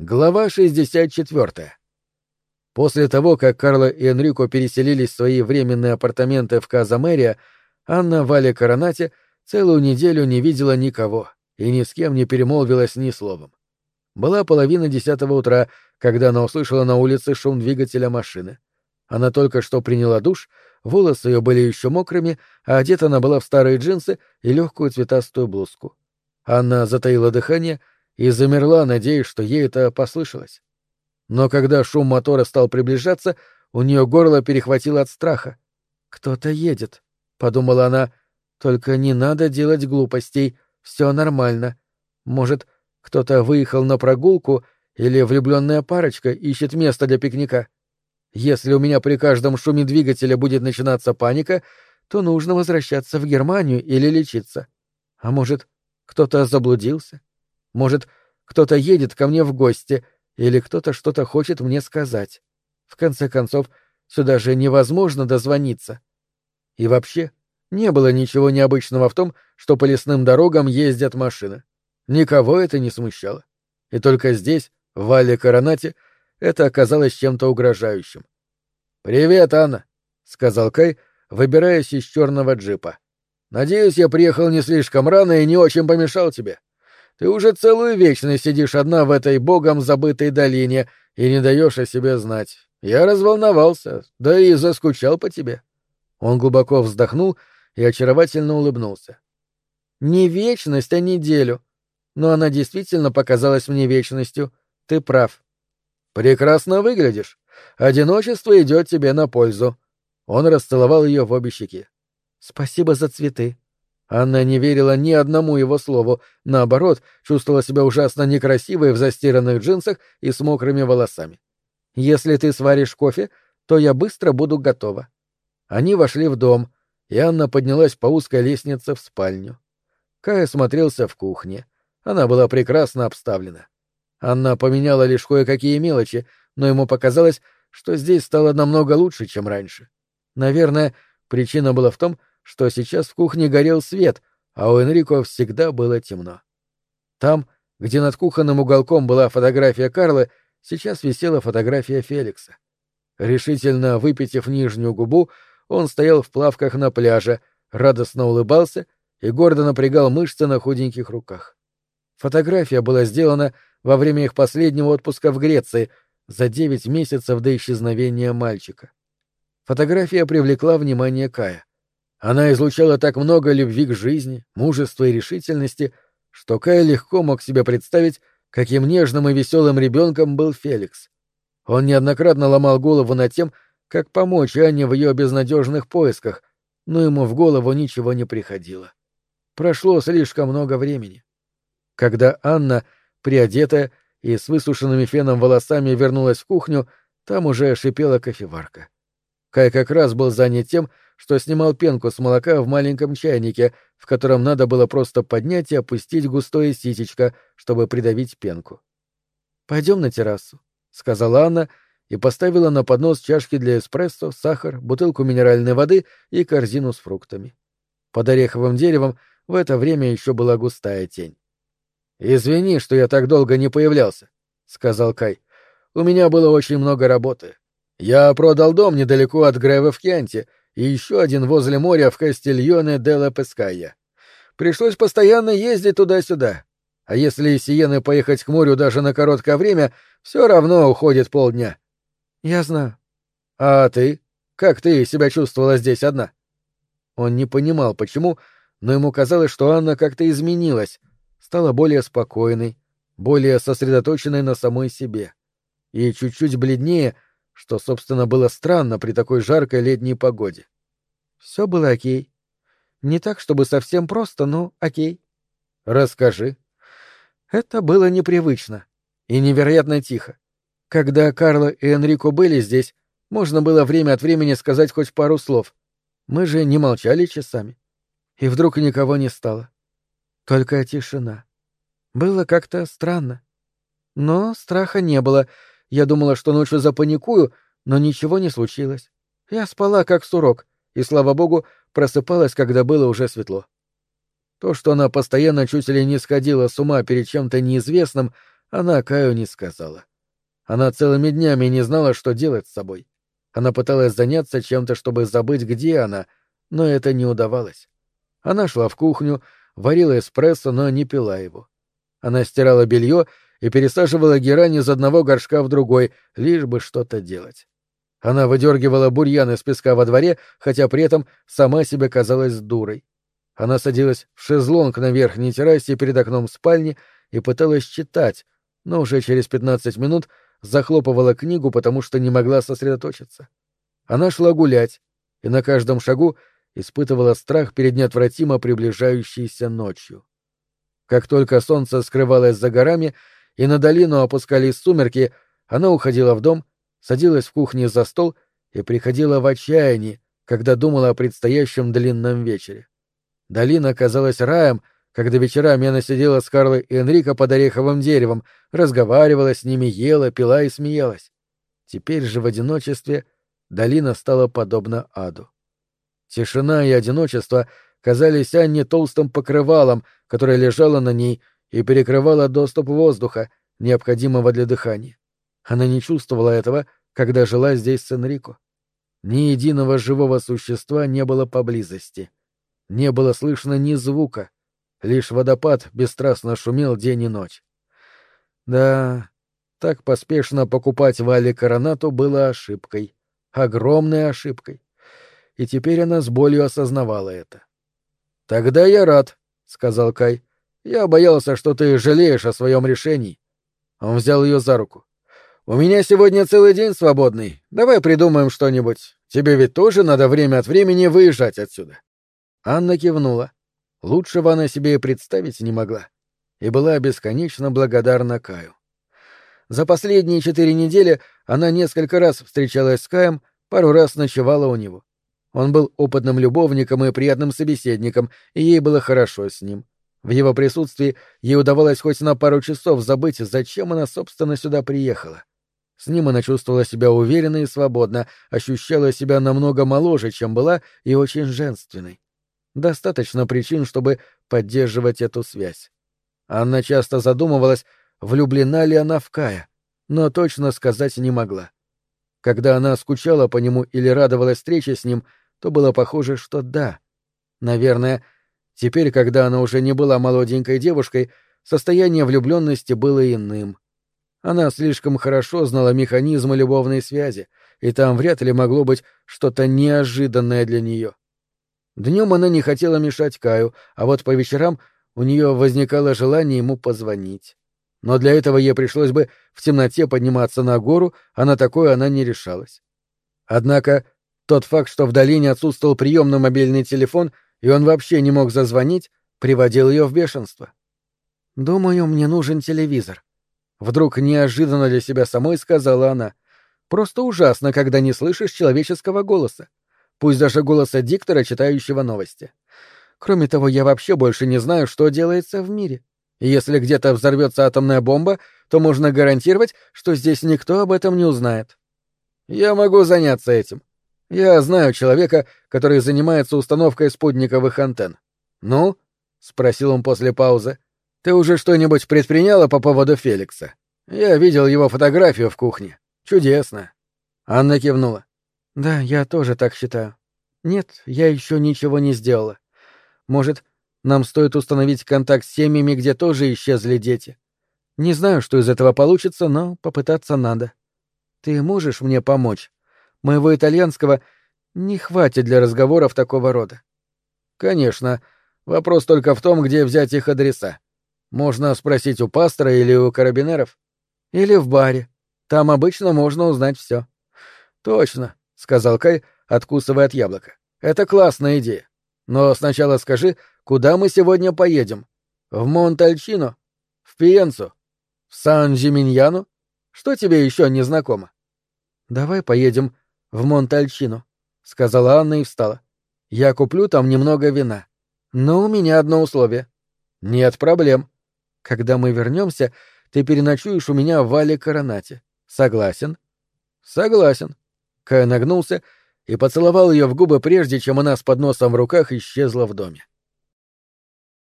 Глава 64. После того, как Карло и Энрико переселились в свои временные апартаменты в Казамерия, Анна Валя Коронате целую неделю не видела никого и ни с кем не перемолвилась ни словом. Была половина десятого утра, когда она услышала на улице шум двигателя машины. Она только что приняла душ, волосы ее были еще мокрыми, а одета она была в старые джинсы и легкую цветастую блузку. Анна затаила дыхание — и замерла, надеясь, что ей это послышалось. Но когда шум мотора стал приближаться, у нее горло перехватило от страха. «Кто-то едет», — подумала она. «Только не надо делать глупостей, все нормально. Может, кто-то выехал на прогулку или влюбленная парочка ищет место для пикника. Если у меня при каждом шуме двигателя будет начинаться паника, то нужно возвращаться в Германию или лечиться. А может, кто-то заблудился? Может, кто-то едет ко мне в гости, или кто-то что-то хочет мне сказать. В конце концов, сюда же невозможно дозвониться. И вообще, не было ничего необычного в том, что по лесным дорогам ездят машины. Никого это не смущало. И только здесь, в Вале Коронате, это оказалось чем-то угрожающим. «Привет, Анна», — сказал Кай, выбираясь из черного джипа. «Надеюсь, я приехал не слишком рано и не очень помешал тебе. Ты уже целую вечность сидишь одна в этой богом забытой долине и не даешь о себе знать. Я разволновался, да и заскучал по тебе. Он глубоко вздохнул и очаровательно улыбнулся. Не вечность, а неделю. Но она действительно показалась мне вечностью. Ты прав. Прекрасно выглядишь. Одиночество идет тебе на пользу. Он расцеловал ее в обе щеки. Спасибо за цветы. Анна не верила ни одному его слову, наоборот, чувствовала себя ужасно некрасивой в застиранных джинсах и с мокрыми волосами. «Если ты сваришь кофе, то я быстро буду готова». Они вошли в дом, и Анна поднялась по узкой лестнице в спальню. Кая смотрелся в кухне. Она была прекрасно обставлена. Анна поменяла лишь кое-какие мелочи, но ему показалось, что здесь стало намного лучше, чем раньше. Наверное, причина была в том, что сейчас в кухне горел свет, а у Энрико всегда было темно. Там, где над кухонным уголком была фотография Карлы, сейчас висела фотография Феликса. Решительно выпитив нижнюю губу, он стоял в плавках на пляже, радостно улыбался и гордо напрягал мышцы на худеньких руках. Фотография была сделана во время их последнего отпуска в Греции, за девять месяцев до исчезновения мальчика. Фотография привлекла внимание Кая. Она излучала так много любви к жизни, мужества и решительности, что Кай легко мог себе представить, каким нежным и веселым ребенком был Феликс. Он неоднократно ломал голову над тем, как помочь Анне в ее безнадежных поисках, но ему в голову ничего не приходило. Прошло слишком много времени. Когда Анна, приодетая и с высушенными феном волосами, вернулась в кухню, там уже шипела кофеварка. Кай как раз был занят тем, что снимал пенку с молока в маленьком чайнике, в котором надо было просто поднять и опустить густое ситечко, чтобы придавить пенку. «Пойдем на террасу», — сказала Анна и поставила на поднос чашки для эспрессо, сахар, бутылку минеральной воды и корзину с фруктами. Под ореховым деревом в это время еще была густая тень. «Извини, что я так долго не появлялся», — сказал Кай. «У меня было очень много работы. Я продал дом недалеко от Грева в Кьянте и еще один возле моря в Кастильоне де ла Пескайя. Пришлось постоянно ездить туда-сюда. А если из Сиены поехать к морю даже на короткое время, все равно уходит полдня. Я знаю. А ты? Как ты себя чувствовала здесь одна? Он не понимал, почему, но ему казалось, что Анна как-то изменилась, стала более спокойной, более сосредоточенной на самой себе. И чуть-чуть бледнее — что, собственно, было странно при такой жаркой летней погоде. Все было окей. Не так, чтобы совсем просто, но окей. Расскажи. Это было непривычно и невероятно тихо. Когда Карло и Энрико были здесь, можно было время от времени сказать хоть пару слов. Мы же не молчали часами. И вдруг никого не стало. Только тишина. Было как-то странно. Но страха не было, я думала, что ночью запаникую, но ничего не случилось. Я спала как сурок, и, слава богу, просыпалась, когда было уже светло. То, что она постоянно чуть ли не сходила с ума перед чем-то неизвестным, она Каю не сказала. Она целыми днями не знала, что делать с собой. Она пыталась заняться чем-то, чтобы забыть, где она, но это не удавалось. Она шла в кухню, варила эспрессо, но не пила его. Она стирала белье и пересаживала герань из одного горшка в другой, лишь бы что-то делать. Она выдергивала бурьян из песка во дворе, хотя при этом сама себе казалась дурой. Она садилась в шезлонг на верхней террасе перед окном спальни и пыталась читать, но уже через пятнадцать минут захлопывала книгу, потому что не могла сосредоточиться. Она шла гулять, и на каждом шагу испытывала страх перед неотвратимо приближающейся ночью. Как только солнце скрывалось за горами и на долину опускались сумерки, она уходила в дом, садилась в кухне за стол и приходила в отчаяние, когда думала о предстоящем длинном вечере. Долина казалась раем, когда вечерами она сидела с Карлой и Энрико под ореховым деревом, разговаривала с ними, ела, пила и смеялась. Теперь же в одиночестве долина стала подобна аду. Тишина и одиночество казались Анне толстым покрывалом, которое лежало на ней и перекрывало доступ воздуха, необходимого для дыхания. Она не чувствовала этого, когда жила здесь с Энрико. Ни единого живого существа не было поблизости. Не было слышно ни звука. Лишь водопад бесстрастно шумел день и ночь. Да, так поспешно покупать Вале Коронату было ошибкой. Огромной ошибкой и теперь она с болью осознавала это. «Тогда я рад», — сказал Кай. «Я боялся, что ты жалеешь о своем решении». Он взял ее за руку. «У меня сегодня целый день свободный. Давай придумаем что-нибудь. Тебе ведь тоже надо время от времени выезжать отсюда». Анна кивнула. Лучшего она себе и представить не могла. И была бесконечно благодарна Каю. За последние четыре недели она несколько раз встречалась с Каем, пару раз ночевала у него. Он был опытным любовником и приятным собеседником, и ей было хорошо с ним. В его присутствии ей удавалось хоть на пару часов забыть, зачем она, собственно, сюда приехала. С ним она чувствовала себя уверенно и свободно, ощущала себя намного моложе, чем была, и очень женственной. Достаточно причин, чтобы поддерживать эту связь. Анна часто задумывалась, влюблена ли она в Кая, но точно сказать не могла. Когда она скучала по нему или радовалась встрече с ним, то было похоже, что да. Наверное, теперь, когда она уже не была молоденькой девушкой, состояние влюбленности было иным. Она слишком хорошо знала механизмы любовной связи, и там вряд ли могло быть что-то неожиданное для нее. Днем она не хотела мешать Каю, а вот по вечерам у нее возникало желание ему позвонить. Но для этого ей пришлось бы в темноте подниматься на гору, а на такое она не решалась. Однако тот факт, что в долине отсутствовал приемный мобильный телефон, и он вообще не мог зазвонить, приводил ее в бешенство. «Думаю, мне нужен телевизор». Вдруг неожиданно для себя самой сказала она. «Просто ужасно, когда не слышишь человеческого голоса. Пусть даже голоса диктора, читающего новости. Кроме того, я вообще больше не знаю, что делается в мире. Если где-то взорвется атомная бомба, то можно гарантировать, что здесь никто об этом не узнает. Я могу заняться этим. Я знаю человека, который занимается установкой спутниковых антенн. Ну? спросил он после паузы. Ты уже что-нибудь предприняла по поводу Феликса? Я видел его фотографию в кухне. Чудесно. Анна кивнула. Да, я тоже так считаю. Нет, я еще ничего не сделала. Может, нам стоит установить контакт с семьями, где тоже исчезли дети. Не знаю, что из этого получится, но попытаться надо. Ты можешь мне помочь? Моего итальянского не хватит для разговоров такого рода. Конечно. Вопрос только в том, где взять их адреса. Можно спросить у пастора или у карабинеров. Или в баре. Там обычно можно узнать все. Точно, сказал Кай, откусывая от яблока. Это классная идея. Но сначала скажи, куда мы сегодня поедем? В Монтальчино? В Пиенцу? В Сан-Джиминьяно? Что тебе еще не знакомо? Давай поедем в Монтальчино, сказала Анна и встала. Я куплю там немного вина. Но у меня одно условие. Нет проблем. Когда мы вернемся, ты переночуешь у меня в Вале Коронате. Согласен? Согласен. Кай нагнулся и поцеловал ее в губы, прежде чем она с подносом в руках исчезла в доме.